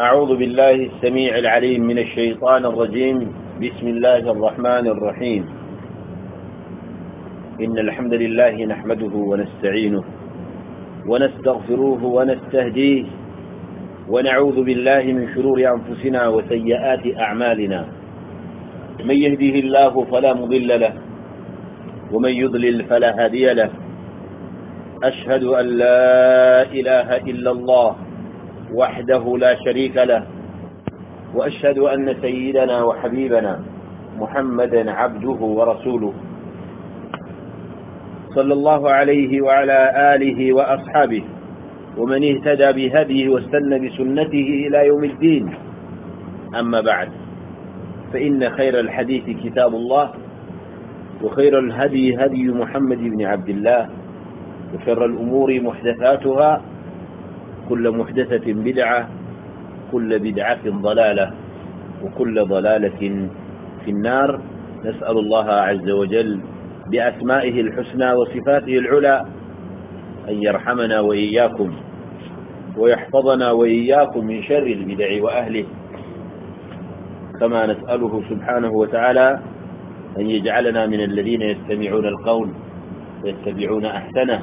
أعوذ بالله السميع العليم من الشيطان الرجيم. بسم الله الرحمن الرحيم. إن الحمد لله نحمده ونستعينه ونستغفروه ونستهديه ونعوذ بالله من شرور أنفسنا وسيئات أعمالنا. من يهده الله فلا مضل له، ومن يضلل فلا هادي له. أشهد أن لا إله إلا الله وحده لا شريك له، وأشهد أن سيدنا وحبيبنا محمدا عبده ورسوله. صلى الله عليه وعلى آله وأصحابه، ومن اهتدى بهديه واستنى بسنته إلى يوم الدين. أما بعد، فإن خير الحديث كتاب الله، وخير الهدي هدي محمد بن عبد الله وشر الأمور محدثاتها كل محدثة بدعة، كل بدعة ضلالة، وكل ضلالة في النار. نسأل الله عز وجل بأسمائه الحسنى وصفاته العلى أن يرحمنا وإياكم، ويحفظنا وإياكم من شر البدع وأهله. كما نسأله سبحانه وتعالى أن يجعلنا من الذين يستمعون القول، ويتبعون أحسنه.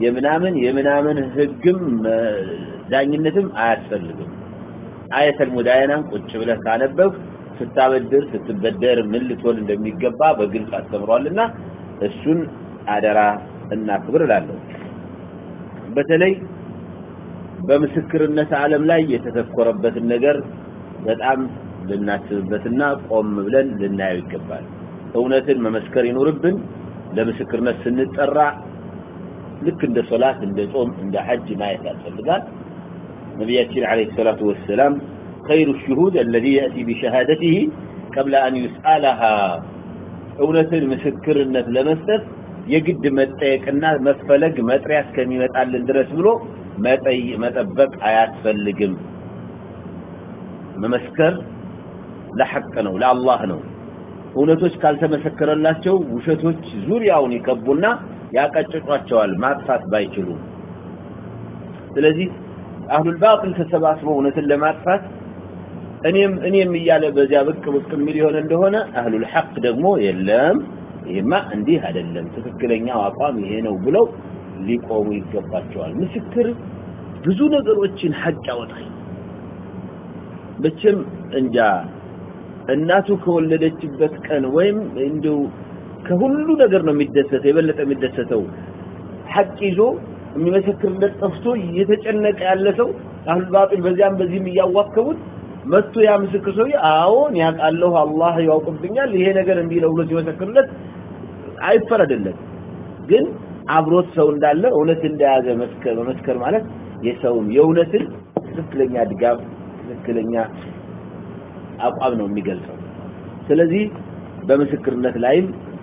የምናምን የምናምን ህግም ዳኝነትም አያስፈልግም አየተል ሙዳየናን ቁጭ ብለህ ካነበብ ስታበድር ስትበደር ምን ልትሆን እንደሚገባ በግልጽ አስተምሯልና እሱን አደራ እና ክብር እላለሁ በተለይ በምስክርነት ዓለም ላይ የተተኮረበትን ነገር በጣም ልናስብበትና ቆም ብለን ልናየው ይገባል እውነትን መመስከር ይኖርብን ለምስክርነት ስንጠራ ልክ እንደ ሶላት እንደ ጾም እንደ ሐጅ ማየት ያስፈልጋል ነቢያችን አለይሂ ሰላቱ ወሰላም خير الشهود الذي ياتي بشهادته قبل ان يسالها እውነትን ምስክርነት ለመስጠት የግድ መጠየቅና መፈለግ መጥሪያ እስከሚመጣልን ድረስ ብሎ መጠይ መጠበቅ አያስፈልግም መመስከር ለሐቅ ነው ለአላህ ነው እውነቶች ካልተመሰከረላቸው ውሸቶች ዙሪያውን ይከቡና ያቀጭጧቸዋል ማጥፋት ባይችሉ ስለዚህ አህሉል ባጢል ተሰባስበው እውነትን ለማጥፋት እኔም እኔም እያለ በዚያ ብቅ ብቅ የሚል የሆነ እንደሆነ አህሉል ሐቅ ደግሞ የለም ይህማ እንዲህ አይደለም ትክክለኛው አቋም ይሄ ነው ብለው ሊቆሙ ይገባቸዋል ምስክር ብዙ ነገሮችን ሀቅ ያወጣል መቼም እንጃ እናቱ ከወለደችበት ቀን ወይም እንዲሁ ከሁሉ ነገር ነው የሚደሰተ የበለጠ የሚደሰተው ሐቅ ይዞ የሚመሰክርለት ጠፍቶ እየተጨነቀ ያለ ሰው አህል ባጢል በዚያም በዚህም እያዋከቡት መጥቶ ያ ምስክር ሰው አዎን ያውቃለሁ አላህ ያውቅብኛል ይሄ ነገር እንዲህ ነው ብሎ ሲመሰክርለት አይፈረድለት ግን አብሮት ሰው እንዳለ እውነት እንደያዘ መስከር መስከር ማለት የሰውም የእውነትን ትክክለኛ ድጋፍ ትክክለኛ አቋም ነው የሚገልጸው ስለዚህ በምስክርነት ላይም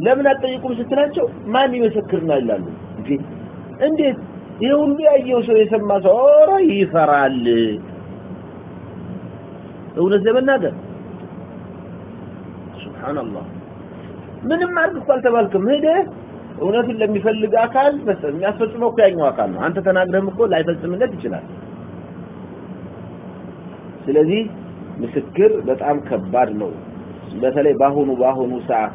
ለምን አጠይቁም ስትላቸው ማን ይመሰክርና ይላሉ እንዴት ይህ ሁሉ ያየው ሰው የሰማ ሰው ኦሮ ይፈራል እውነት ለመናገር ሱብሓንላህ ምንም አድርግ እኮ አልተባልክም ሄደ እውነቱን ለሚፈልግ አካል መሰ የሚያስፈጽመው እኮ ያኛው አካል ነው አንተ ተናግረህም እኮ ላይፈጽምለት ይችላል ስለዚህ ምስክር በጣም ከባድ ነው በተለይ በአሁኑ በአሁኑ ሰዓት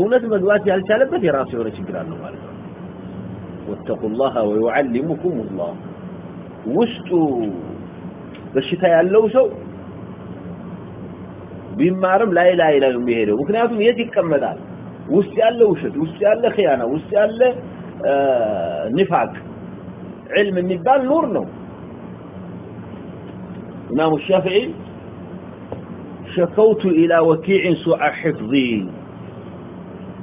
እውነት መግባት ያልቻለበት የራሱ የሆነ ችግር አለው ማለት ነው واتقوا الله ويعلمكم الله ውስጡ በሽታ ያለው ሰው ቢማርም ላይ ላይ ላይ ነው የሚሄደው ምክንያቱም የት ይቀመጣል ውስጥ ያለ ውሸት ውስጥ ያለ ኺያና ውስጥ ያለ ንፋቅ علم የሚባል ኑር ነው ኢማሙ ሻፊዒ شكوت الى وكيع سوء حفظي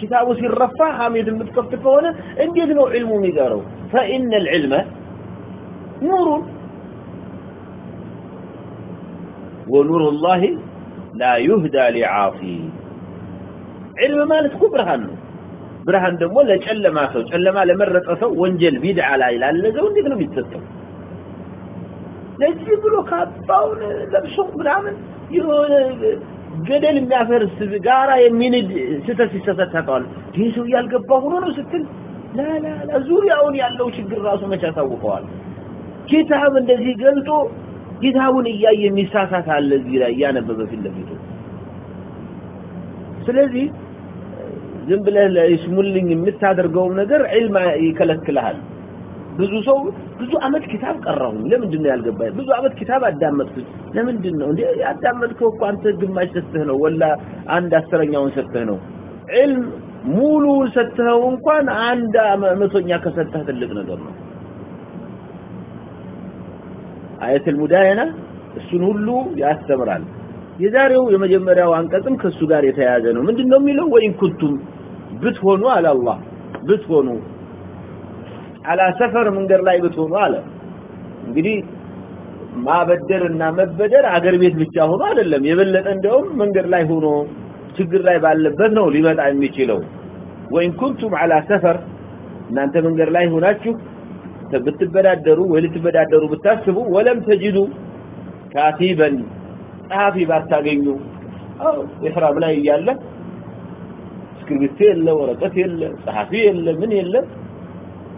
كتابه سير رفع حميد المتكفت كونه انديت نوع علمه ميقاره فإن العلم نور. ونور الله لا يهدى لعاصي علم ما لتكو برهانه برهان دم ولا جعل جلما سو جلما لمرت سو وانجل بيدع على اله الا الله وديك ነው يتصف لذي بلو كاباون لبشو برامن يرو ገደል የሚያፈርስ ጋራ የሚንድ ስህተት ሲሰተት ታውቀዋል። ይህ ሰው እያልገባ ሆኖ ነው ስትል ላላላ ዙሪያውን ያለው ችግር ራሱ መቼ ያሳውቀዋል? ኪታብ እንደዚህ ገልጦ ኪታቡን እያየ የሚሳሳት አለ እዚህ ላይ እያነበበ ፊት ለፊቱ። ስለዚህ ዝም ብለህ ለይስሙልኝ የምታደርገውም ነገር ዒልማ ይከለክልሃል። اللہ اللہ بچ ہو على سفر من غير لا يغتو ما له انقدي ما بدلنا ما بدل هاجر بيت بيتا هو ما ادلم يبلط عندهم من غير لا يهونو شجر لا يبالبت نو لي متاي ميشيلو كنتم على سفر ان انت من غير لا يهوناچو تبتبدادروا ولا تبدادروا بتاسبو ولم تجدوا كاتبا صافي بارتاغنيو او يفرابلا يياله سكريبتي الله ورقتي الله صحفي الله من يله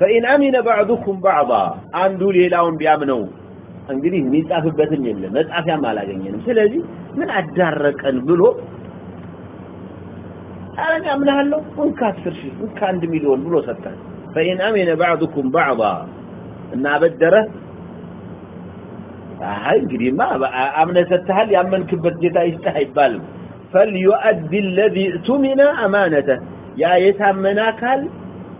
فإن أمن بعضكم بعضا አንዱ ሌላውን ቢያምነው እንግዲህ የሚጻፍበትም የለም መጻፊያም አላገኘንም ስለዚህ ምን አዳረቀን ብሎ አረኛ አምናለሁ እንካ 10 ሺህ እንካ 1 ሚሊዮን ብሎ ሰጣን فإن أمن بعضكم بعضا እና አበደረ አይ እንግዲህማ አምነ ሰጥተሃል ያመንክበት ጌታ ይስጥህ አይባልም فليؤدي الذي اؤتمن امانته يا يتامن አካል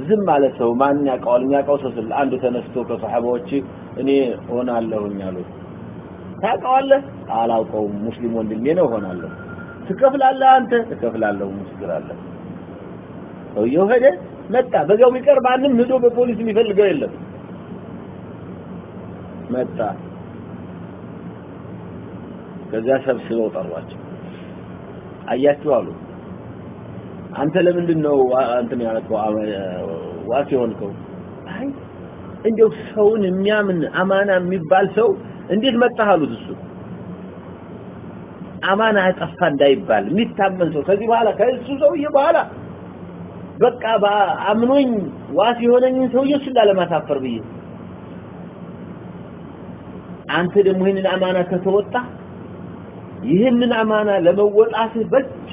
ዝም ማለት ሰው ማን ያውቀዋል? የሚያውቀው ሰው ስለ አንዱ ተነስቶ ከሰሐባዎች እኔ ሆናለሁኝ አሉት። ታውቀዋለህ? አላውቀውም፣ ሙስሊም ወንድሜ ነው ሆናለሁ። ትከፍላለህ? አንተ ትከፍላለሁ፣ ምስክራለሁ። ሰውየው ሄደ፣ መጣ። በዚያው ቢቀር ማንም ሂዶ በፖሊስ የሚፈልገው የለም። መጣ። ከዚያ ሰብስበው ጠሯቸው። አያችሁ አሉ አንተ ለምንድን ነው አንተ የሚያለከው ዋስ የሆንከው? አይ እንደው ሰውን የሚያምን አማና የሚባል ሰው እንዴት መጣህ አሉት። እሱ አማና አጠፋ እንዳይባል የሚታመን ሰው ከዚህ በኋላ ከእሱ ሰውዬ በኋላ በቃ አምኖኝ ዋስ የሆነኝን ሰውዬ እሱን ላለማሳፈር ብዬ አንተ ደግሞ ይህንን አማና ከተወጣ ይህንን አማና ለመወጣትህ ብቻ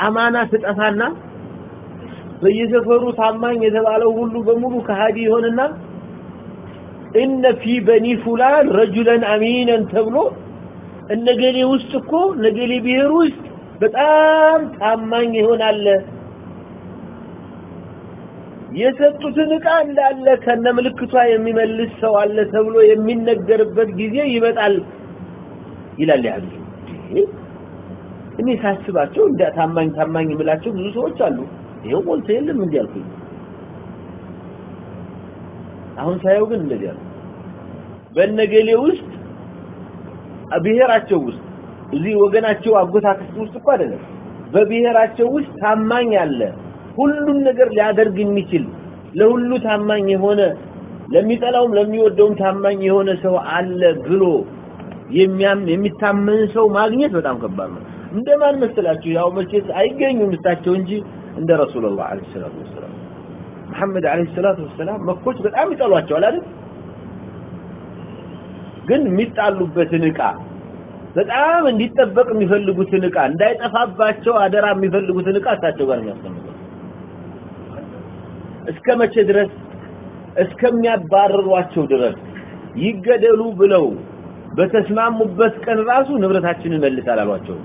አማና ስጠፋና በየዘፈሩ ታማኝ የተባለው ሁሉ በሙሉ ከሃዲ ይሆንና እነ ፊ በኒ ፉላን ረጁለን አሚነን ተብሎ እነገሌ ውስጥ እኮ ነገሌ ብሔር ውስጥ በጣም ታማኝ ይሆናል የሰጡትን እቃ እንዳለ ከነ ምልክቷ የሚመልስ ሰው አለ ተብሎ የሚነገርበት ጊዜ ይመጣል ይላል ያሉ سچو سو چالو بولتے تھام مانگی آل لیا در گنچیلو تھے لمبی تم لمبی اور جانب سو آ سو ملتا እንደማን መሰላቸው ያው መቼስ አይገኙ ምሳቸው እንጂ እንደ ረሱሉላህ አለይሂ ሰላቱ ወሰላም መሐመድ አለይሂ ሰላቱ ወሰላም መኮች በጣም ይጠሏቸዋል አይደል ግን የሚጣሉበትን እቃ በጣም እንዲጠበቅ የሚፈልጉትን እቃ እንዳይጠፋባቸው አደራ የሚፈልጉትን እቃ እሳቸው ጋር የሚያስቀምጡ እስከ መቼ ድረስ እስከሚያባርሯቸው ድረስ ይገደሉ ብለው በተስማሙበት ቀን ራሱ ንብረታችንን መልስ አላሏቸውም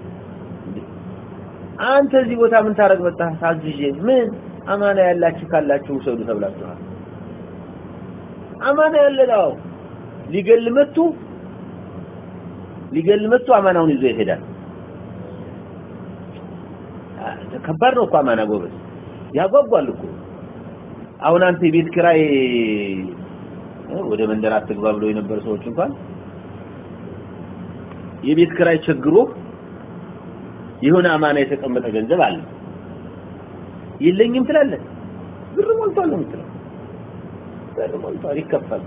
خبر نکانا گوشت یا گو کو لوگ آتے نمبر سے ہو چکا یہ ویس کرائے چھ گرو የሆነ አማና የተቀመጠ ገንዘብ አለ የለኝም ትላለ ብር ሞልቷል ነው ትላለ ብር ሞልቷል ይከፈል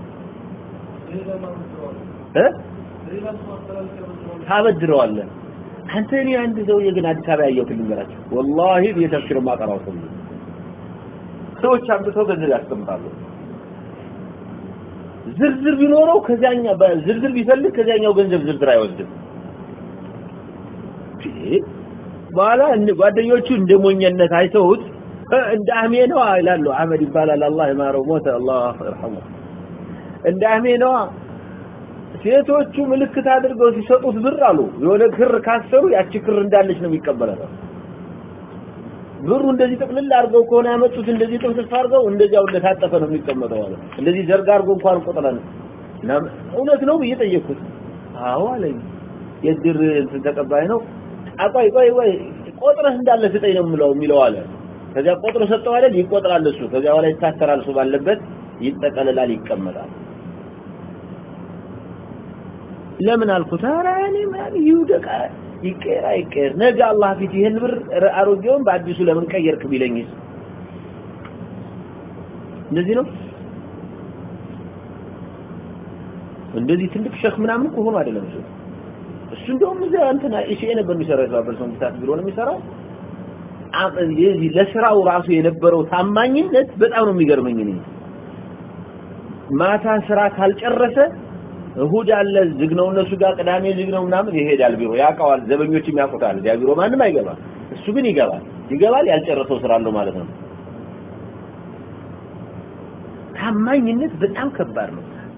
ታበድረዋለ አንተ እኔ አንድ ሰውዬ ግን አዲስ አበባ ያየሁት ልንገራቸው ወላሂ የተፍሲር ማቀራው ሰው ሰዎች አምጥተው ገንዘብ ያስቀምጣሉ ዝርዝር ቢኖረው ከዚያኛው ዝርዝር ቢፈልግ ከዚያኛው ገንዘብ ዝርዝር አይወስድም። እህ በኋላ ጓደኞቹ እንደ ሞኘነት አይተውት እንደ አህሜ ነዋ ይላሉ። አህመድ ይባላል። አላህ ይማረው፣ ሞተ። አላህ ይርሐሙ። እንደ አህሜ ነዋ። ሴቶቹ ምልክት አድርገው ሲሰጡት ብር አሉ። የሆነ ክር ካሰሩ ያቺ ክር እንዳለች ነው የሚቀበለው። ብሩ እንደዚህ ጥቅልል አድርገው ከሆነ ያመጡት እንደዚህ ጥንስስ አድርገው እንደዚያው እንደታጠፈ ነው የሚቀመጠው አለ። እንደዚህ ዘርግ አድርጎ እንኳን ቆጥረን እውነት ነው ብዬ ጠየኩት። አዎ አለኝ። የድር እንትን ተቀባይ ነው بات بھی سلحم کا እሱ እንደውም እዚያ እንትና ኢሲኤ ነበር የሚሰራው የተባበሩት መንግስታት ቢሮ ነው የሚሰራው የዚህ ለስራው ራሱ የነበረው ታማኝነት በጣም ነው የሚገርመኝ ነኝ ማታ ስራ ካልጨረሰ እሁድ አለ ዝግ ነው እነሱ ጋር ቅዳሜ ዝግ ነው ምናምን ይሄዳል ቢሮ ያውቀዋል ዘበኞችም ያውቁታል እዚያ ቢሮ ማንም አይገባም እሱ ግን ይገባል ይገባል ያልጨረሰው ስራ አለው ማለት ነው ታማኝነት በጣም ከባድ ነው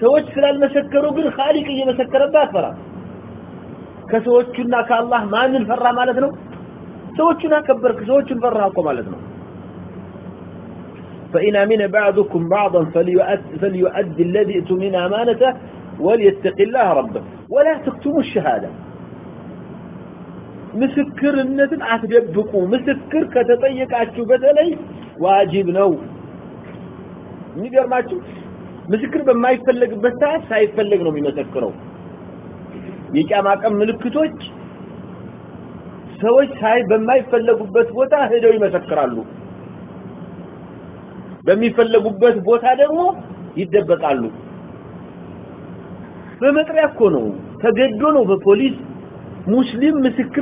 ሰዎች ስላልመሰከሩ ግን ኻሊቅ እየመሰከረበት አትፈራ ከሰዎቹና ከአላህ ማንን ፈራ ማለት ነው ሰዎቹን አከበርክ ሰዎቹን ፈራ እኮ ማለት ነው فإن أمن بعضكم بعضا فليؤدي, فليؤدي الذي اؤتمن أمانته وليتق الله ربه ولا تكتموا الشهادة ምስክርነትን አትደብቁ ምስክር ከተጠየቃችሁ በተለይ ዋጅብ ነው የሚገርማችሁ لوگ مسلم میں فکر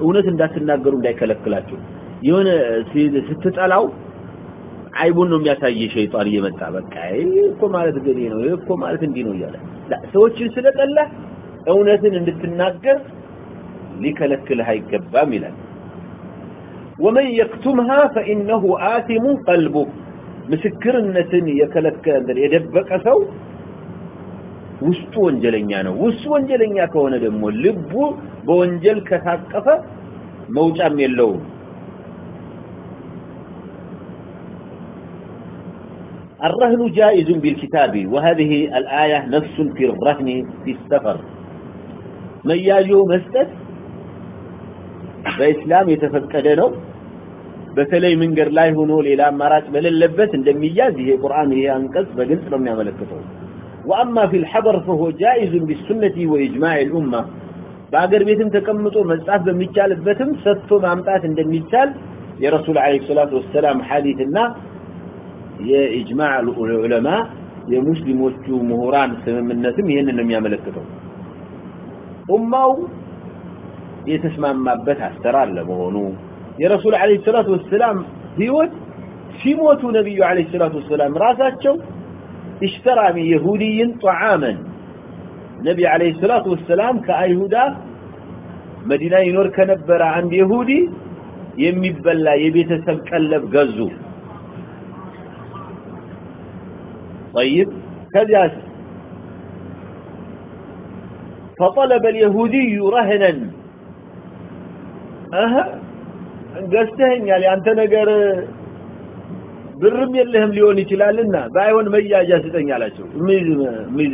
እውነት እንዳትናገሩ እንዳይከለክላችሁ የሆነ ስትጠላው አይቡን ነው የሚያሳየ ሸይጣን እየመጣ በቃ እኮ ማለት ገሌ ነው እኮ ማለት እንዲህ ነው እያለ ሰዎችን ስለጠላ እውነትን እንድትናገር ሊከለክልህ አይገባም ይላል ومن يكتمها فإنه آثم قلبه ምስክርነትን የከለከለ የደበቀ ሰው ውስጡ ወንጀለኛ ነው ውስጡ ወንጀለኛ ከሆነ ደግሞ ልቡ በወንጀል ከታቀፈ መውጫም የለውም الرهن جائز بالكتاب وهذه الآية نفس في الرهن في السفر من ياجو مسجد በእስላም የተፈቀደ ነው በተለይ መንገድ ላይ ሆኖ ሌላ አማራጭ በሌለበት እንደሚያዝ ይሄ ቁርአን ይሄ አንቀጽ በግልጽ ነው የሚያመለክተው واما في الحضر فهو جائز بالسنه واجماع الامه በአገር ቤትም ተቀምጦ መጻፍ በሚቻልበትም ሰጥቶ ማምጣት እንደሚቻል የረሱል አለይሂ ሰላቱ ወሰለም ሐዲስና የኢጅማዕ ዑለማ የሙስሊሞቹ ምሁራን ስምምነትም ይሄንን ነው የሚያመለክተው ኡማው የተስማማበት አሰራር ለመሆኑ የረሱል አለይሂ ሰላቱ ወሰለም ህይወት ሲሞቱ ነብዩ አለይሂ ሰላቱ ወሰለም ራሳቸው اشترى من يهودي طعاما نبي عليه الصلاة والسلام كأيهودا مدينة ينور كنبر عند يهودي يميبلا يبيتسب كلب قزو طيب كذا فطلب اليهودي رهنا أها قستهن يعني أنت نقر برم يلهم ليوني كلالنا بايون مياجا ستن ميز ميز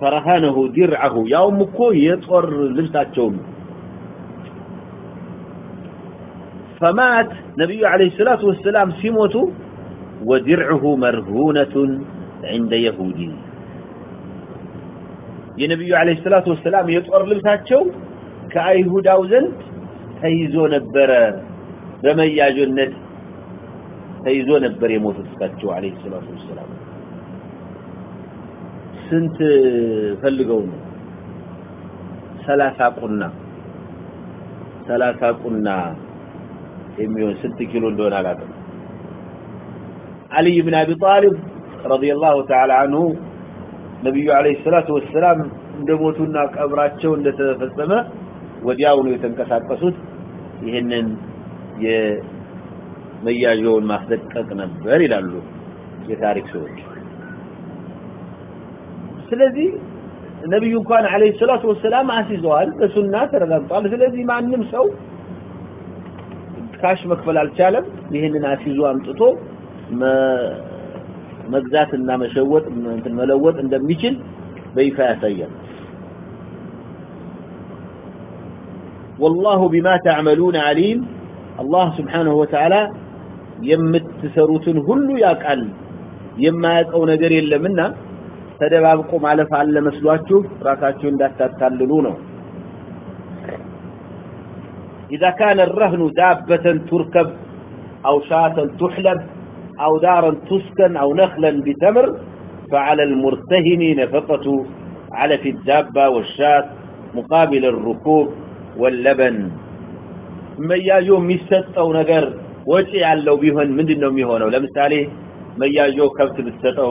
فرهانه درعه يوم እኮ የጦር ልብሳቸውን فمات نبي عليه الصلاة والسلام سموته ودرعه مرهونة عند يهودي የነብዩ አለይሂ ሰላቱ ወሰላም የጦር ልብሳቸው ከአይሁዳው ዘንድ ተይዞ ነበረ በመያዥነት ተይዞ ነበር የሞቱት እሳቸው አለይሂ ሰላቱ ወሰላም ስንት ፈልገው ነው? 30 ቁና 30 ቁና የሚሆን ስንት ኪሎ እንደሆነ አላውቅም። علي بن ابي طالب رضي الله تعالى عنه نبي عليه الصلاه والسلام دموتنا قبراتهم اللي تفصمه ودياو له يتنكساقصوت يهنن يمياجون ما صدقق نبر يلالو في تاريخ سوق ስለዚህ ነብዩ እንኳን አለይሂ ሰላቱ ወሰላም አስይዘዋል በሱና ተረጋግጧል ስለዚህ ማንም ሰው ካሽ መክፈል አልቻለም ይሄንን አስይዞ አምጥቶ መግዛትና መሸወጥ እንትን መለወጥ እንደሚችል በይፋ ያሳያል والله بما تعملون عليم الله سبحانه وتعالى የምትሰሩትን ሁሉ ያውቃል የማያውቀው ነገር የለምና ተደባብቆ ማለፍ አለ መስሏችሁ ራሳችሁ እንዳታታልሉ ነው إذا كان الرهن دابة تركب أو شاة تحلب أو دارا تسكن أو نخلا بتمر فعلى المرتهن نفقة علف الدابة والشاة مقابل الركوب واللبن መያዦ የሚሰጠው ነገር ወጪ ያለው ቢሆን ምንድነው የሚሆነው ለምሳሌ መያዦ ከብት ብትሰጠው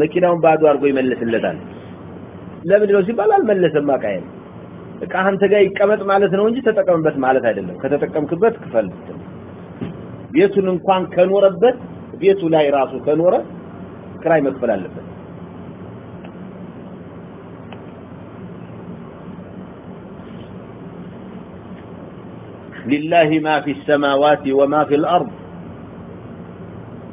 መኪናውን ባዶ አድርጎ ይመልስለታል ለምንድን ነው ሲባል አልመለሰም አቃየን እቃ አንተ ጋር ይቀመጥ ማለት ነው እንጂ ተጠቀምበት ማለት አይደለም ከተጠቀምክበት ክፈል ቤቱን እንኳን ከኖረበት ቤቱ ላይ ራሱ ከኖረ ክራይ መክፈል አለበት لله ما في السماوات وما في الأرض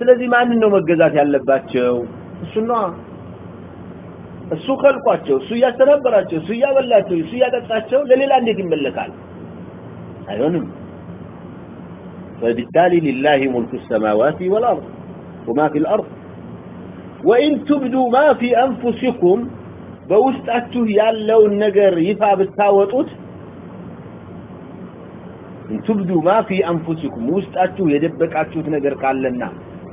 ስለዚህ ማንን ነው መገዛት ያለባቸው እሱ ነው እሱ ከልቋቸው እሱ ያስተናበራቸው እሱ ያበላቸው እሱ ያጠጣቸው ለሌላ እንዴት ይመለካል አይሆንም فبالتالي لله ملك السماوات والأرض وما في الأرض وإن تبدوا ما في أنفسكم بوستأته يالله النقر يفع بالتاوتوت إن تبدوا ما في أنفسكم وستأته يدبك أتوت نقر قال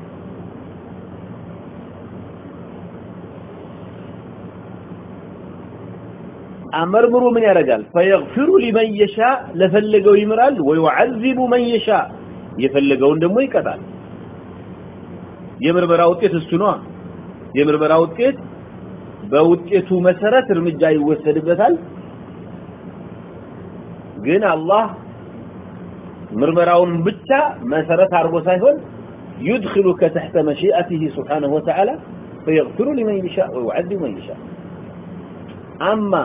أمرمرو من يرجال فيغفر لمن يشاء لفلقوا يمرال ويعذب من يشاء يفلقون دمو يكتال يمرمرا وطيت السنوع يمرمرا وطيت بوطيتو مسرات رمجا يوسد بتال ግን አላህ ምርመራውን ብቻ መሰረት አድርጎ ሳይሆን يدخلك تحت مشيئته سبحانه وتعالى فيغفر لمن يشاء ويعذب من يشاء أما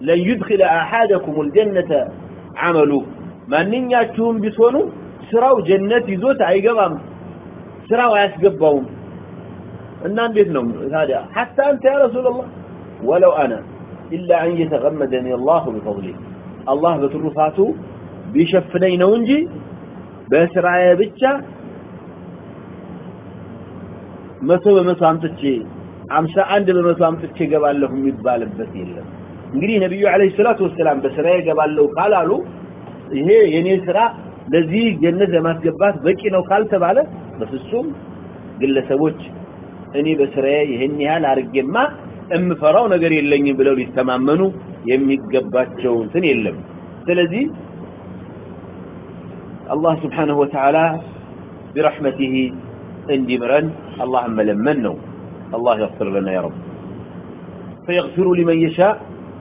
لن يدخل أحدكم الجنة عمله. ما نين ياتون بسونه سراو جنة يزوت عيقبهم سراو يسقبهم النام بيثنهم هذا. حتى أنت يا رسول الله. ولو أنا. إلا أن يتغمدني الله بفضله. الله بطرفاته بيشفنين ونجي بسرعي بيتشا. مسو بمسو عمتك عمسا عند بمسو عمتك قبال لهم يتبالب بثير لهم እንግዲህ ነብዩ አለይሂ ሰላቱ ወሰለም በስራዬ ገባለሁ ካላሉ ይሄ የኔ ስራ ለዚህ ጀነት ለማስገባት በቂ ነው ካልተባለ በፍጹም ግለሰቦች እኔ በስራዬ ይሄን ያህል አርጌማ እምፈራው ነገር የለኝም ብለው ሊተማመኑ የሚገባቸው እንትን የለም ስለዚህ አላህ Subhanahu Wa Ta'ala برحمته اندمرا اللهم لمنه الله يغفر لنا يا رب فيغفر لمن يشاء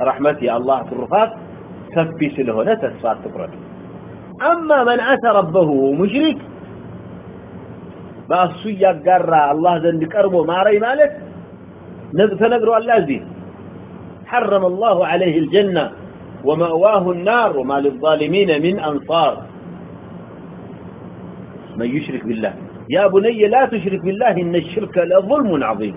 يا الله رحمة يا الله ترفات كفي سلهنة تسفات تقرد أما من أتى ربه مشرك بأسو يقرى الله ذنب كربه ما رأي مالك فنقروا الله حرم الله عليه الجنة ومأواه النار وما للظالمين من أنصار. من يشرك بالله. يا بني لا تشرك بالله إن الشرك لظلم عظيم.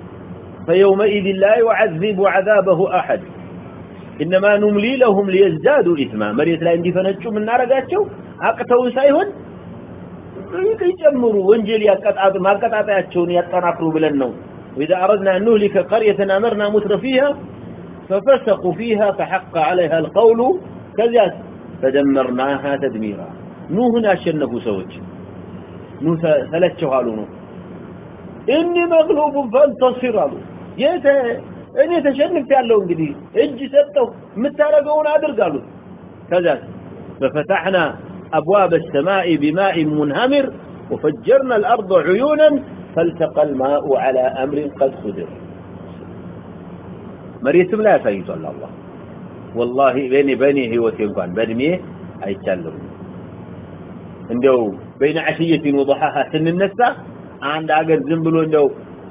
فيومئذ لا يعذب عذابه أحد. إنما نملي لهم ليزدادوا إثما. مريت لا يندي فنجوا من نار قاتشوا أقتوا سايهن يجمروا. وانجل يقطعات ما قطعاتهم يتناقلوا بلنو وإذا أردنا أن نهلك قرية أمرنا متر فيها، ففسقوا فيها، فحق عليها القول. كذلك فدمرناها تدميرا. نوه ناشنه سوج نوه ثلاث شغالونه إني مغلوب فانتصر عليه يت እኔ ተሸንፍ ያለው እንግዲህ እጅ ሰጠው የምታረገውን አድርግ አሉት ከዛ ففتحنا ابواب السماء بماء منهمر وفجرنا الارض عيونا فالتقى الماء على امر قد قدر مريتم لا يفيد الله والله بيني بيني هيوتي እንኳን በእድሜ አይቻለሁ እንደው بين عشيه وضحاها ስንነሳ አንድ አገር ዝም ብሎ እንደው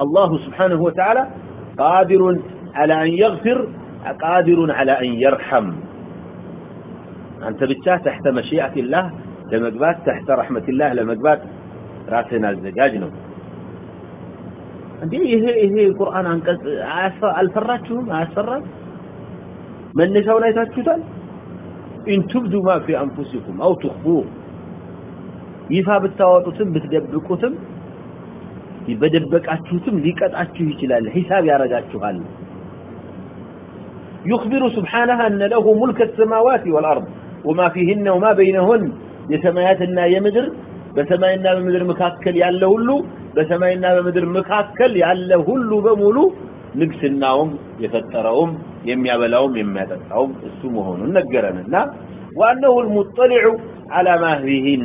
الله سبحانه وتعالى قادر على أن يغفر قادر على أن يرحم أنت بتشاه تحت مشيئة الله لمقبات، تحت رحمة الله لمقبات. راسنا الزجاجنا عندي ايه ايه القرآن انقص الفراتهم اسفرات من نشاو لا يتاكتال ان تبدو ما في أنفسكم أو تخبوه يفا بتاوتوتم بتدبكوتم በደበቃችሁትም ሊቀጣችሁ ይችላል ሂሳብ ያረጋችኋል يخبر سبحانه أن له ملك السماوات والأرض وما فيهن وما بينهن يسماياتنا يمدر بسماينا بمدر مكاكل ياله هلو بسماينا بمدر مكاكل ياله هلو بمولو نقسناهم يفترهم يميابلهم يمياتتهم السمهون النقرنا وأنه المطلع على ما فيهن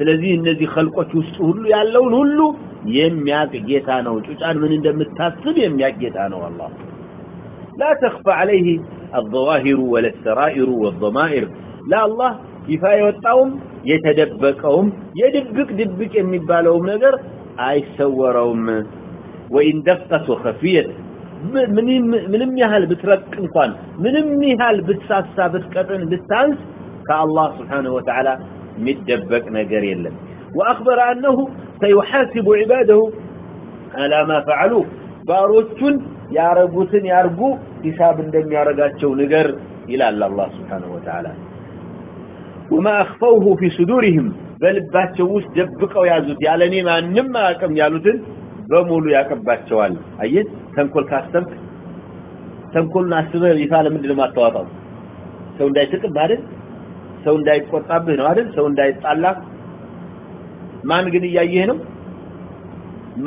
ስለዚህ እነዚህ ኸልቆች ውስጥ ሁሉ ያለውን ሁሉ የሚያቅ ጌታ ነው ጩጫን ምን እንደምታስብ የሚያቅ ጌታ ነው አላህ لا تخفى عليه الظواهر ولا السرائر والضمائر لا الله كفاية والطاوم يتدبكهم يدبك دبك يمبالهم نقر اي سورهم وإن دقت وخفيت ምንም ያህል ብትረቅ እንኳን ምንም ያህል ብትሳሳ ብትቀጥን ብታንስ ከአላህ ስብሓንሁ ወተዓላ የሚደበቅ ነገር የለም وأخبر أنه سيحاسب عباده على ما فعلوا باروتون ያረጉትን ያርጉ ሂሳብ እንደሚያረጋቸው ነገር ይላል አላህ Subhanahu Wa Ta'ala وما اخفوه في صدورهم በልባቸው ውስጥ ደብቀው ያዙት ያለኔ ማንንም አቅም ያሉትን በሙሉ ያቀባቸዋል አየት ተንኮል ካሰብክ ተንኮልን አስበህ ይፋ ለምንድን ነው ማታወጣው ሰው እንዳይስቅብህ አይደል ሰው እንዳይቆጣብህ ነው አይደል? ሰው እንዳይጣላህ። ማን ግን እያየህ ነው?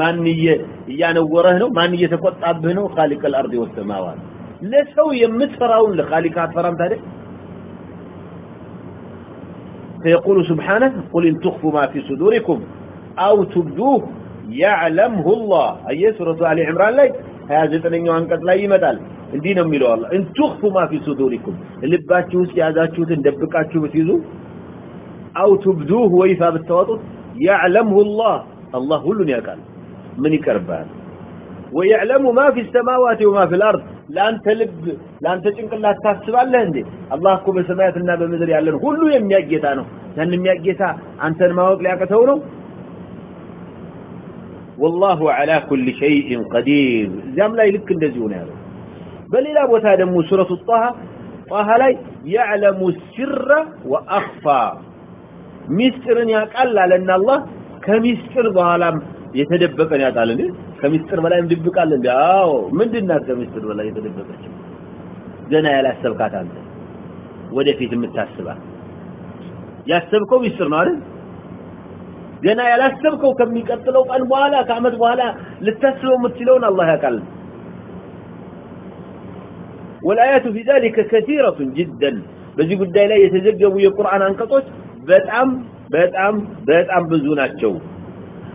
ማን እያነወረህ ነው? ማን እየተቆጣብህ ነው? خالق الارض والسماوات ለሰው የምትፈራውን ለخالق አትፈራም ታዲያ? فيقول سبحانه قل ان تخفوا ما في صدوركم او تبدوه يعلمه الله اي سوره ال عمران ላይ 29ኛው አንቀጽ ላይ ይመጣል እንዲህ ነው የሚለው አላህ ان تخفوا ما في صدوركم ልባችሁ ውስጥ ያዛችሁትን ደብቃችሁ ብትይዙ او تبدوه ወይፋ ብታወጡት يعلمه الله الله ሁሉን ያውቃል من يكربان ويعلم ما في السماوات وما في الأرض لأن تلب لأن تجنك الله تحسب الله عندي الله كو بسماوات الناب بمدر يعلن كله يمياجيتانو لأن يمياجيتا أنت المواق والله على كل شيء قدير. زعما لا يلك ندزيون يا رب. بل الى بوتا دم سوره الطه، طه لا يعلم السر واخفى مستر يا قال لنا الله كمستر بالعالم يتدبق يا قال لي. كمستر بلا يدبق قال لي. او من دينا كمستر بلا يتدبق جنا يا لاسبكات انت ودي في تمتاسبا يا سبكو مستر ما ገና ያላሰብከው ከሚቀጥለው ቀን በኋላ ከአመት በኋላ ልታስበው የምትችለውን አላህ ያውቃል والآيات في ذلك كثيرة جدا በዚህ ጉዳይ ላይ የተዘገቡ የቁርአን አንቀጾች በጣም በጣም በጣም ብዙ ናቸው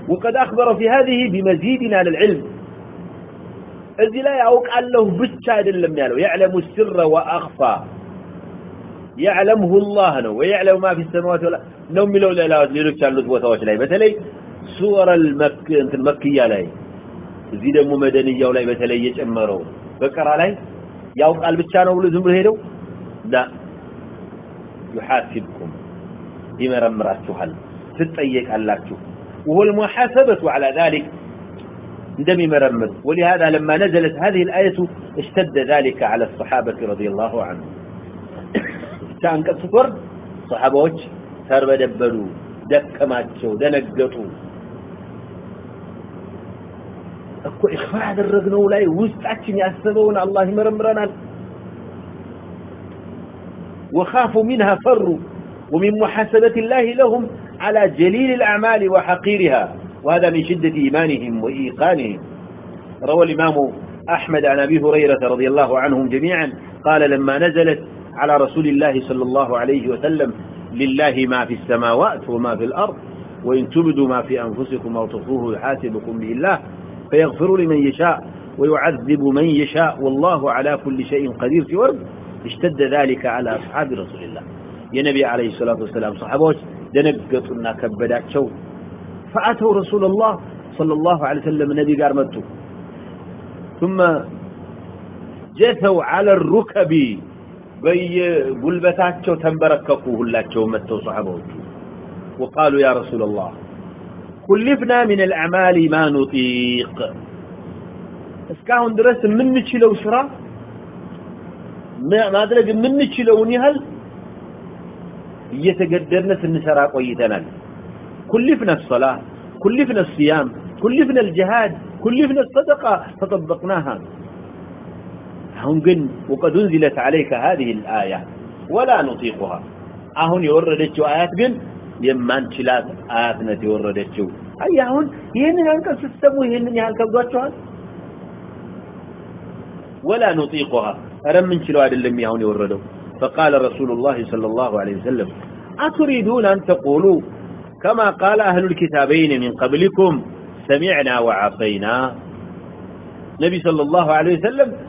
وقد أخبر في هذه بمزيد على العلم الذي لا يعوق له بشاد لم يعلم يعلم السر وأخفى يعلمه الله نو، ويعلم ما في السماوات ولا نوم لو لا لا ليلوك شالوت وتواش لاي بتلي سور المك انت المكية لاي زي دمو مدنية ولاي بتلي يجمرو بكرة لاي يعوق قال بشانه ولو زمر هيدو لا يحاسبكم يمرمراتشو حل تتأيك علاكشو وهو المحاسبة على ذلك عندما يمرمر ولهذا لما نزلت هذه الآية اشتد ذلك على الصحابة رضي الله عنهم ብቻ አንቀጽ ሲቆርጥ ሰሃባዎች ተርበደበዱ ደከማቸው ደነገጡ። እኮ ኢኽፋ ያደረግነው ላይ ውስጣችን ያሰበውን አላህ ይመረምረናል። وخافوا منها فروا ومن محاسبة الله لهم على جليل الأعمال وحقيرها وهذا من شدة إيمانهم وإيقانهم روى الإمام أحمد عن أبي هريرة رضي الله عنهم جميعا قال لما نزلت على رسول الله صلى الله عليه وسلم، لله ما في السماوات وما في الأرض، وإن تبدوا ما في أنفسكم أو تخفوه يحاسبكم به الله، فيغفر لمن يشاء ويعذب من يشاء، والله على كل شيء قدير في ورد. اشتد ذلك على أصحاب رسول الله. يا نبي عليه الصلاة والسلام، صحابوش دنقطنا كبدات شو فأتوا رسول الله صلى الله عليه وسلم النبي قال متوا ثم جثوا على الركب بي قلبتات شو تنبرككوا هلات شو متوا صحابوش وقالوا يا رسول الله كلفنا من الأعمال ما نطيق اسكاهن درس من نشلو سرا ما أدرك من نشلو نهل እየተገደድን ስንሰራ ቆይተናል ኩልፍና الصلاه كلفنا الصيام كلفنا الجهاد كلفنا الصدقة فطبقناها هم قل وقد انزلت عليك هذه الآية ولا نطيقها. أهون يوردتشو آيات قل يمان شلات آياتنا يوردتشو أي أهون؟ يهنن أنك تستمو يهنن يهنك الضواتشوها ولا نطيقها. أرم من شلو هذا اللي يهون يوردو. فقال رسول الله صلى الله عليه وسلم، أتريدون أن تقولوا كما قال أهل الكتابين من قبلكم، سمعنا وعصينا. نبي صلى الله عليه وسلم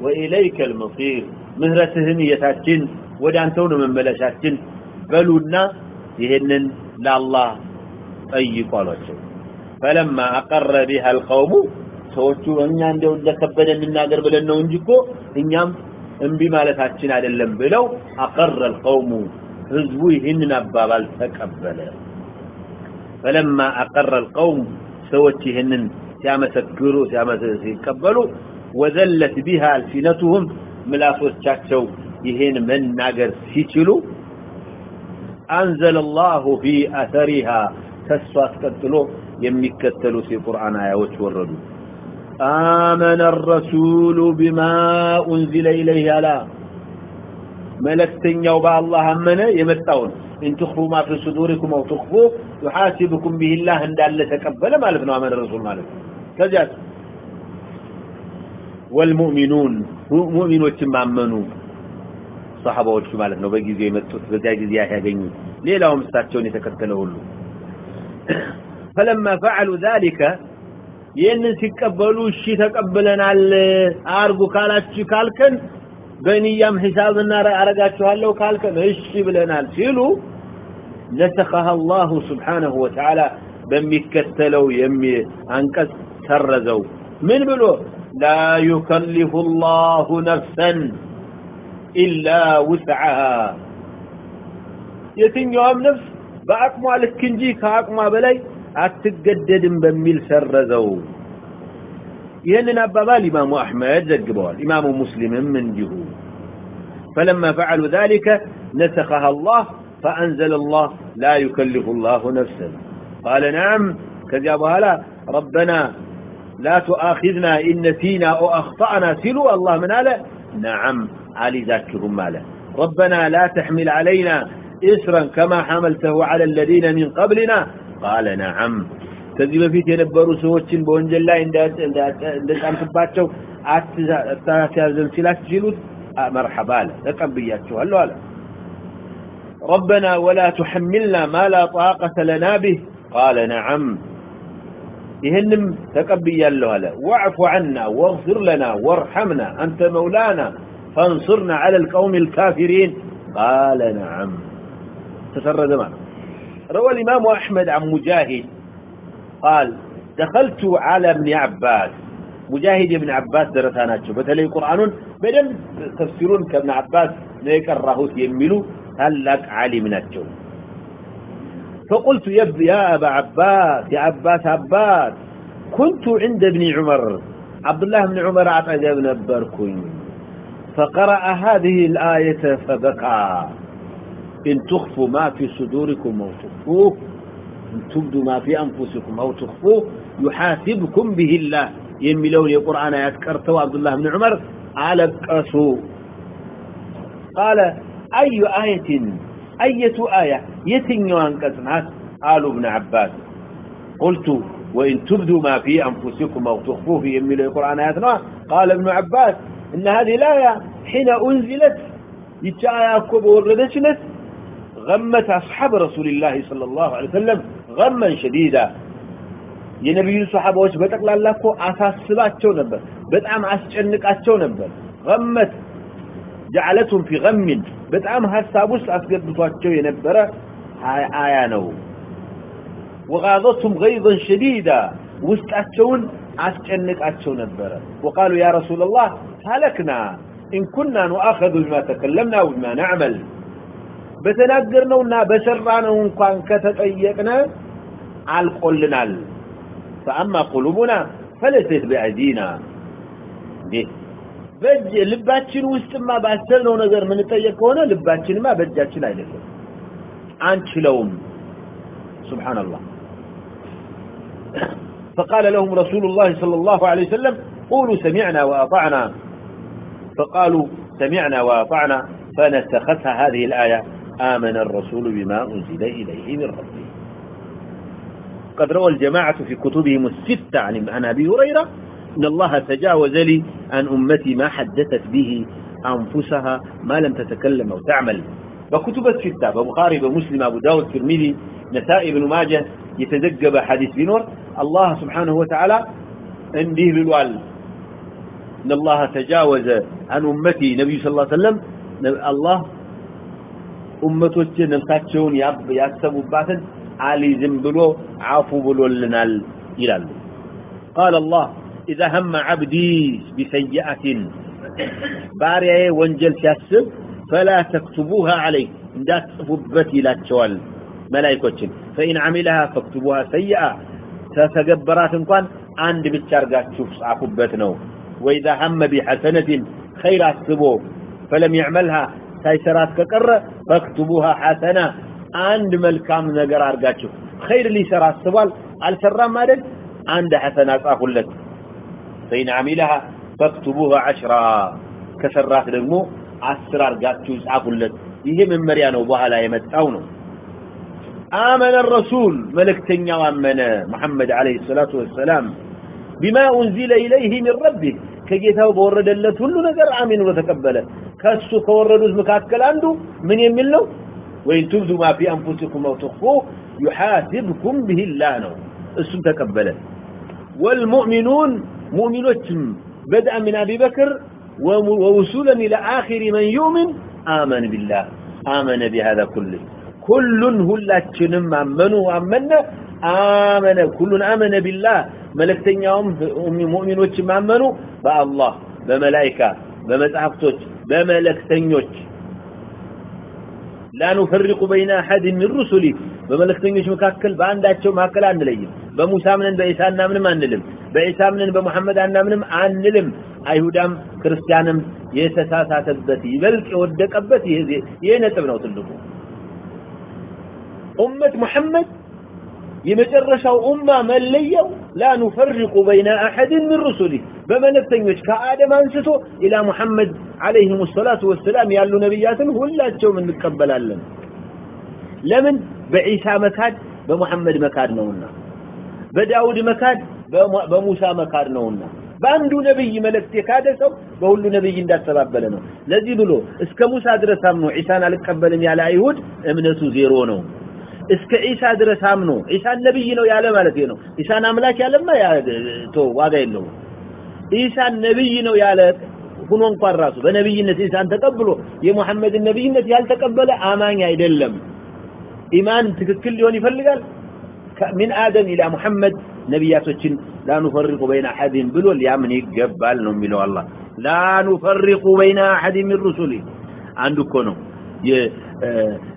وإليك المصير مهرتهم يتاتشن ودانتون من ملشاتشن بلونا يهنن لا الله أي قالوا فلما أقر بها القوم ሰዎቹ እኛ እንደው እንደከበደ እንናገር ብለን ነው እንጂ እኮ እኛም እንቢ ማለታችን አይደለም ብለው አቀረ القوم ህዝቡ ይህንን አባባል ተቀበለ فلما أقر القوم ሰዎች ይህንን ሲያመሰግሩ ሲቀበሉ وذلت بها السنتهم يهين من ناقر ሲችሉ أنزل الله في أثرها اثرها ተስዋት ቀጥሎ في قرآن አያዎች ወረዱ آمن الرسول بما أنزل إليه لا ملكتن يوبا الله أمنا يمتعون. إن تخفوا ما في صدوركم أو تخفوا يحاسبكم به الله أن دال تكبل ما لفنا آمن الرسول ما لفنا تجاس والمؤمنون مؤمنون تمامنوا صحابة مالك نو بجي زي متوت بجي زي يغني ليه لهم استاتشون يتكتلوا له فلما فعلوا ذلك ይህንን ሲቀበሉ እሺ ተቀብለናል አርጉ ካላችሁ ካልከን በንያም ሒሳብ እናረጋችኋለሁ ካልከን እሺ ብለናል ሲሉ ነሰኸህ አላሁ ስብሓነሁ ወተዓላ በሚከተለው አንቀጽ ሰረዘው ምን ብሎ لا يكلف الله نفسا إلا وسعها. يتين يوم نفس بأكما لكنجي كأكما بلي أتقدد بميل سرزو يهننا أبابا الإمام أحمد زقبال إمام مسلم من جهو فلما فعلوا ذلك نسخها الله فأنزل الله لا يكلف الله نفسا قال نعم كذبها لا ربنا لا تؤاخذنا إن نسينا أو أخطأنا سلوا الله من هذا نعم علي ذاكرهم ماله ربنا لا تحمل علينا إسرا كما حملته على الذين من قبلنا قال نعم ከዚህ በፊት የነበሩ ሰዎችን በወንጀል ላይ እንደጫንክባቸው አታስያዘን ሲላችሁ ሲሉት መርሐባ አለ ተቀብያችኋለሁ አለ ربنا ولا تحملنا ما لا طاقة لنا به قال نعم يهنم تقبيالله هلا واعف عنا واغفر لنا وارحمنا أنت مولانا فانصرنا على القوم الكافرين قال نعم تسرد معنا روى الإمام أحمد عن مجاهد قال دخلت على ابن عباس مجاهد ابن عباس درساناتشو بتلي قرآن بدل تفسيرون كابن عباس ليك الرهوت يميلو هلك علمناتشو فقلت يا, يا أبا عباس يا عباس عباس كنت عند ابن عمر. عبد الله بن عمر أعتقد نبركم. فقرأ هذه الآية فبكى. إن تخفوا ما في صدوركم أو تخفوه إن تبدوا ما في أنفسكم أو تخفوه يحاسبكم به الله. يملون القرآن يذكرته عبد الله بن عمر على القصو. قال أي آية؟ أية آية يتنيوان كسنات قالوا ابن عباس قلت وإن تبدوا ما في أنفسكم أو تخفوه يملون القرآن يذكرته قال ابن عباس إن هذه الآية حين أنزلت يتشايا كوب وردشنت غمت أصحاب رسول الله صلى الله عليه وسلم غما شديدا የነቢዩ ሰሓባዎች በጠቅላላ እኮ አሳስባቸው ነበር በጣም አስጨንቃቸው ነበር غمت جعلتهم في غم በጣም ሐሳብ ውስጥ አስገብቷቸው የነበረ አያ ነው وغاضتهم غيظا شديدا ውስጣቸውን አስጨንቃቸው ነበረ وقالوا يا رسول الله هلكنا إن كنا نؤاخذ بما تكلمنا وبما نعمل بتناقرنا بسرنا وكان كتطيقنا አልቆልናል فأما قلوبنا فليست بأيدينا በእጅ ልባችን ውስጥማ ባሰልነው ነገር ምን ጠየቅ ከሆነ ልባችንማ በእጃችን አይደለም አንችለውም سبحان الله فقال لهم رسول الله صلى الله عليه وسلم قولوا سمعنا وأطعنا فقالوا سمعنا وأطعنا فنسختها هذه الآية آمن الرسول بما أنزل إليه من ربه قد روى الجماعة في كتبهم الستة عن أبي هريرة إن الله تجاوز لي عن أمتي ما حدثت به أنفسها ما لم تتكلم أو تعمل. وكتبت فكتبت ستة ببخاري بمسلم أبو داود ترمذي نسائي بن ماجة يتذقب حديث بنور. الله سبحانه وتعالى انديه بالوال إن الله تجاوز عن أمتي، نبي صلى الله عليه وسلم. الله أمتوتين الخاتشون يأكسبوا باتن علي زنبلو، عافو بلولنا إلى الله قال الله إذا هم عبدي بسيئة. باريا وانجل سياسب فلا تكتبوها عليه. اندات صفبت إلى التوال ملايكوتشن. فإن عملها فاكتبوها سيئة. تتقبرات انقوان عند بالتارقات تشوف صعفبتنا وإذا هم بحسنة خير أكتبو. فلم يعملها سيسرات كقرة فاكتبوها حسنة. عند ملكام نقر أرقاتشو. خير لي سرات سوال السرام مادد عند حسنات أخلت فإن عملها فاكتبوها عشرا. كسرات دغمو 10 አርጋችሁ ጻፉለት። ይሄ من ነው በኋላ لا ነው። آمن الرسول ملك ملكتني وامن محمد عليه الصلاة والسلام بما أنزل إليه من ربه كجيته بورد اللت كل نقر آمن وتكبله كسو كوردوز مكاكل عنده من يمين له وإن تبدو ما في أنفسكم أو تخفوه يحاسبكم به الله نو اسم تكبله والمؤمنون مؤمنون بدأ من أبي بكر ووصولا إلى آخر من يؤمن آمن بالله آمن بهذا كله كل هلا هلاتشنم آمنوا آمنا آمن كل آمن بالله ملكتين يوم مؤمنوش آمنوا بالله بملائكة بمتعفتوش بملكتين لا نفرق بين أحد من رسله بملكتين مكاكل بانداتشو مكاكل عن ليم بموسى منن بإيسان نامنم عن نلم بإيسا منن بمحمد عن نامنم عن نلم አይሁዳም ክርስቲያንም የተሳሳተበት ይበልጥ የወደቀበት ይሄ ነጥብ ነው ትልቁ ኡመት ሙሐመድ የመጨረሻው ኡማ መለየው ላ ንፈርቁ በይነ አሐድ ምን ሩሱሊ በመለክተኞች ከአደም አንስቶ ኢላ ሙሐመድ ዓለይህም ሰላቱ ወሰላም ያሉ ነቢያትን ሁላቸውም እንቀበላለን ለምን በዒሳ መካድ በሙሐመድ መካድ ነውና በዳውድ መካድ በሙሳ መካድ ነውና በአንዱ ነቢይ መለክት የካደ ሰው በሁሉ ነቢይ እንዳተባበለ ነው ለዚህ ብሎ እስከ ሙሳ ድረስ አምኖ ዒሳን አልቀበልም ያለ አይሁድ እምነቱ ዜሮ ነው እስከ ኢሳ ድረስ አምኖ ኢሳን ነብይ ነው ያለ ማለት ነው ኢሳን አምላክ ያለማ ያ ቶ ዋጋ የለው ኢሳን ነብይ ነው ያለ ሁኖ እንኳን ራሱ በነብይነት ኢሳን ተቀብሎ የሙሐመድ ነብይነት ያልተቀበለ አማኝ አይደለም ኢማን ትክክል ሊሆን ይፈልጋል من አደም ኢላ محمد ነብያቶችን لا نفرق بين احد بل واليمن يقبل نو ميلو الله لا نفرق بين احد من رسله عندكم يا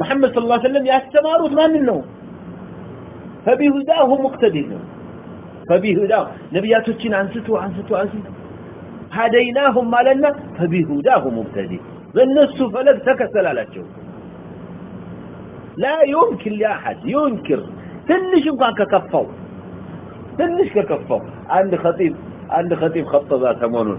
محمد صلى الله عليه وسلم ያስተማሩት ማንን ነው فبهداه مقتدين ነው فبهداه ነብያቶችን አንስቶ አንስቶ አንስቶ هديناهم مالنا. فبهداه مقتدي تكسل على ተከተላላቸው لا يمكن لاحد ينكر ትንሽ እንኳን ከከፋው تنش ከከፋው عند خطيب عند خطيب خطبه ሰሞኑን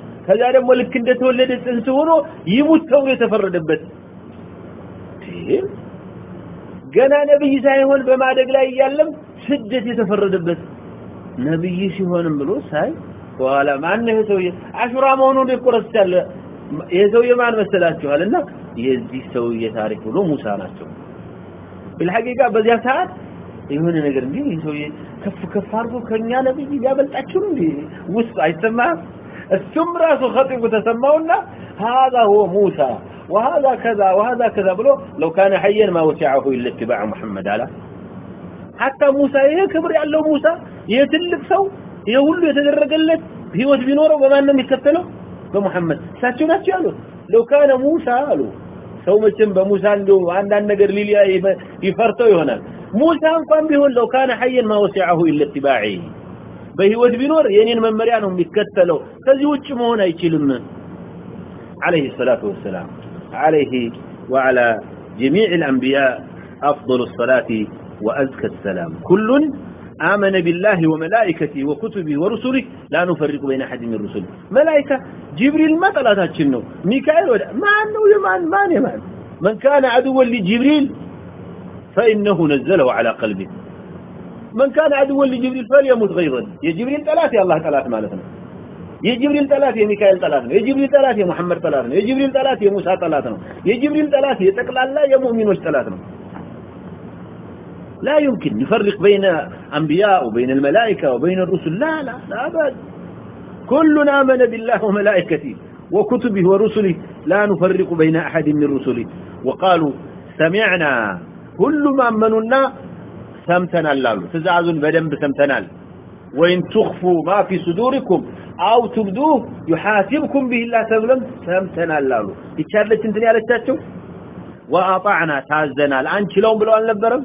ከዛ ደግሞ ልክ እንደተወለደ ጽንስ ሆኖ ይሙት ተብሎ የተፈረደበት ገና ነብይ ሳይሆን በማደግ ላይ እያለም ስደት የተፈረደበት ነብይ ሲሆንም ብሎ ሳይ በኋላ ማን ይሄ ሰውዬ አሹራ መሆኑን ይቆረስቻለ ይሄ ሰውዬ ማን መሰላችኋልና የዚህ ሰውዬ ታሪክ ብሎ ሙሳ ናቸው بالحقيقه በዚያ ሰዓት የሆነ ነገር እንዴ ይሄ ሰውዬ ከፍ ከፍ አድርጎ ከኛ ነብይ ሊያበልጣችሁ እንዴ ውስጥ አይሰማም السم راسه خطب وتسمونا هذا هو موسى وهذا كذا وهذا كذا بلو لو كان حيا ما وسعه إلا اتباع محمد على حتى موسى إيه كبر يعلو موسى يتلق سو يقول له يتدرق اللت هيوت بنوره وما أنهم يتكتلوا بمحمد ساتشو ناتشو قالوا لو كان موسى قالوا سو مجم بموسى قالوا عندنا نقر ليليا يفرطوا هنا موسى انقام بهن لو كان حيا ما وسعه إلا اتباعه በህይወት ቢኖር የኔን መመሪያ ነው የሚከተለው ከዚህ ውጭ መሆን አይችልም عليه الصلاه والسلام عليه وعلى جميع الانبياء افضل الصلاه وازكى السلام كل آمن بالله وملائكته وكتبه ورسله لا نفرق بين أحد من رسله ملائكة جبريل ما طلعتها شنو ميكائيل ولا ما أنه يمان ما يمان من كان عدوا لجبريل فإنه نزله على قلبه من كان عدوا لجبريل فليموت غيظا. يا جبريل ثلاثة الله ثلاثة مالتنا يا جبريل ثلاثة ميكائيل ثلاثة، يا جبريل ثلاثة محمد ثلاثة، يا جبريل ثلاثة موسى ثلاثة، يا جبريل ثلاثة، يا الله يا مؤمنون ثلاثة. لا يمكن نفرق بين أنبياء وبين الملائكة وبين الرسل. لا لا لا، أبد. كلنا آمن بالله وملائكته وكتبه ورسله. لا نفرق بين أحد من رسله. وقالوا سمعنا كل ما أمننا سمتنا اللالو تزعزون بدنب سمتنا وإن تخفوا ما في صدوركم أو تبدوه يحاسبكم به الله تبلم سمتنا اللالو يتشارلت انتني على التاتشو وأطعنا تازنا الآن شلون بلو أن نبرم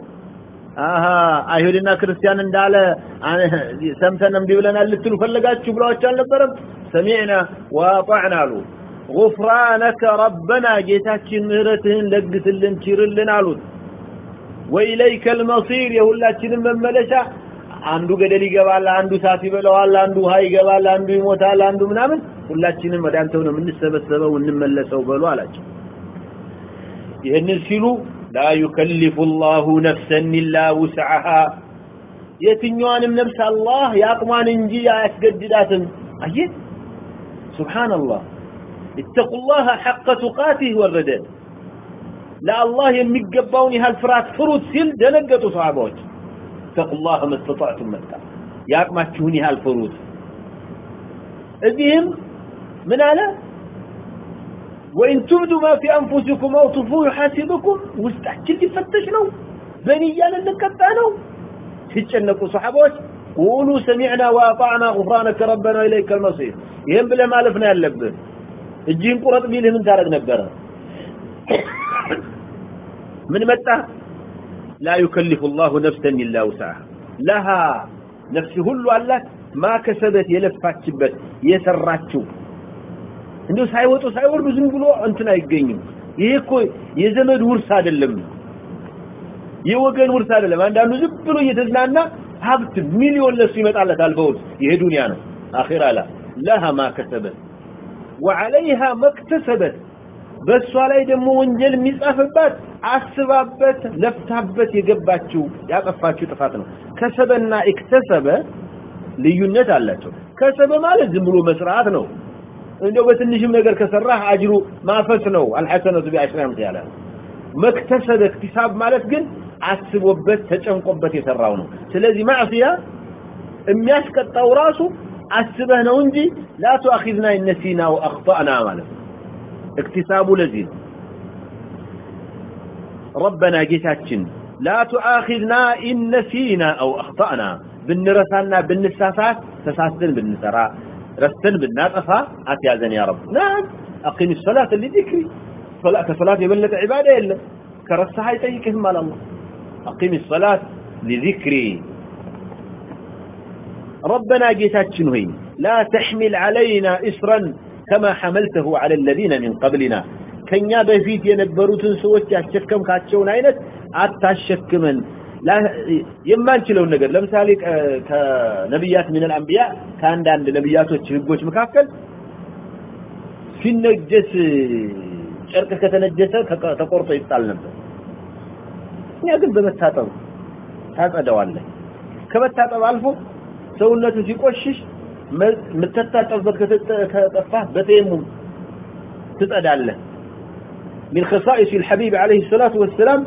አሃ አይሁድና ክርስቲያን እንዳለ ሰምተን እምቢ ብለናል ልትሉ ፈለጋችሁ ብለዋቸው አልነበረም ሰሚዕና ወአጣዕና አሉ غفرانك ربنا ጌታችን ምህረትህን ለግስልን ችርልን አሉት ወኢለይከ المصير የሁላችንም መመለሻ አንዱ ገደል ይገባል አንዱ ሳት ይበላዋል አንዱ ውሃ ይገባል አንዱ ይሞታል አንዱ ምናምን ሁላችንም ወደ አንተው ነው የምንሰበሰበው እንመለሰው በሉ አላቸው ይህንን ሲሉ لا يكلف الله نفسا إلا وسعها يتنيوانم نفس الله يقمان انجي يتقدداتم أيه سبحان الله اتقوا الله حق تقاته والردد لا الله يمقبوني هالفرات فروت سيل دنقتوا صعبوت اتقوا الله ما استطعتم متى يقمان تشوني هالفروت اذهم من على وإن تبدوا ما في أنفسكم أو تخفوه يحاسبكم واستحجل يفتشنوا بنيان لنكتانوا تتشنكوا صحابوش قولوا سمعنا وأطعنا غفرانك ربنا إليك المصير يهم بلا ما لفنا اللبن الجين قرط بيله من تارك نبرا من متى لا يكلف الله نفسا إلا وسعها لها نفسه هلو الله ما كسبت يلفات شبت يسرات شوف እንደው ሳይወጡ ሳይወርዱ ዝም ብሎ እንትን አይገኝም ይሄ እኮ የዘመድ ውርስ አይደለም የወገን ውርስ አይደለም አንዳንዱ ዝም ብሎ እየተዝናና ሀብት ሚሊዮን ለሱ ይመጣለታል በውል ይሄ ዱንያ ነው አኺራ ላ لها ما كسبت وعليها ما اكتسبت በእሷ ላይ ደግሞ ወንጀል የሚጻፍበት አስባበት ለፍታበት የገባችው ያጠፋችው ጥፋት ነው። ከሰበና ኢክተሰበ ልዩነት አላቸው። ከሰበ ማለት ዝም ብሎ መስራት ነው። እንደው በትንሽም ነገር ከሰራህ አጅሩ ማፈስ ነው። አልሐሰነቱ ቢዐሽሪ አምሳሊሃ። መክተሰበ ኢክተሳብ ማለት ግን አስቦበት ተጨንቆበት የሰራው ነው። ስለዚህ ማዕሲያ የሚያስቀጣው ራሱ አስበህ ነው እንጂ ላ ቱአኺዝና ኢነሲና ወአኽጠአና ማለት ነው። اكتساب لذيذ. ربنا جيتاتشن، لا تؤاخذنا إن نسينا أو أخطأنا. بالنرسانا بالنسافات تساسن بالنسراء رستن بالناقفة أتيازن يا رب. نعم، أقيم الصلاة لذكري. صلاة صلاة يبلغ عبادة إلا. كرسها يتيكهم على الله. أقيم الصلاة لذكري. ربنا جيتاتشن هي لا تحمل علينا إسرا كما حملته على الذين من قبلنا كنيا بفيت ينبروتن سوچ ያሸከም ካቸውን አይነት አታሸክመን የማንችለው ነገር ለምሳሌ ከነብያት ምን الانبياء ከአንዳንድ ነብያቶች ህጎች መካከል ሲነጀስ ጨርቅ ከተነጀሰ ተቆርጦ ይጣል ነበር እኛ ግን በመታጠብ ታጸደዋለህ ከመታጠብ አልፎ ሰውነቱ ሲቆሽሽ ምትታጠብበት ከተጠፋ በተየሙም ትጸዳለህ من خصائص الحبيب عليه الصلاة والسلام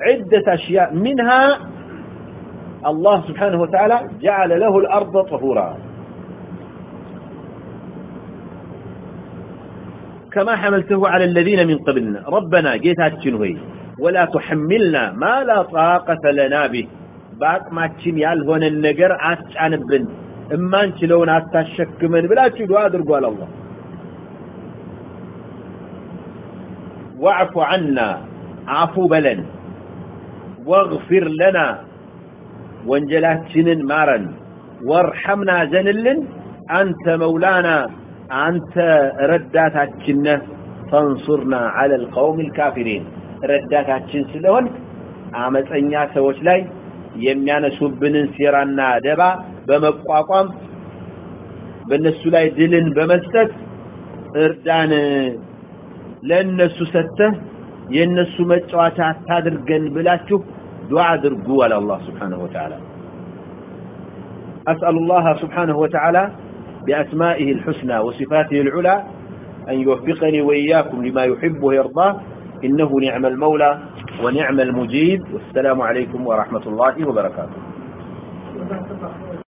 عدة أشياء منها الله سبحانه وتعالى جعل له الأرض طهورا كما حملته على الذين من قبلنا ربنا جيتات شنوهي ولا تحملنا ما لا طاقة لنا به በአቅማችን ያልሆነን ነገር አስጫንብን እማንችለውን አታሸክመን ብላችሁ ዱዓ አድርጓል አላህ واعف عنا عفو بلن واغفر لنا وانجلاتنا مارا وارحمنا زنلن أنت مولانا أنت رداتاتنا فانصرنا على القوم الكافرين رداتاتنا سلون عمت أنيا سوش لاي የሚያነሱብንን ሴራና ደባ በመቋቋም በእነሱ ላይ ድልን በመስጠት እርዳን ለእነሱ ሰጥተህ የእነሱ መጫወቻ አታድርገን ብላችሁ ዱዓ አድርጉ አለ አላህ ስብሓንሁ ወተዓላ أسأل الله سبحانه وتعالى بأسمائه الحسنى وصفاته العلى أن يوفقني وإياكم لما يحب ويرضاه إنه نعم المولى ونعم المجيب والسلام عليكم ورحمة الله وبركاته.